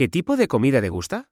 ¿Qué tipo de comida te gusta?